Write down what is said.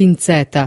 pinzetta.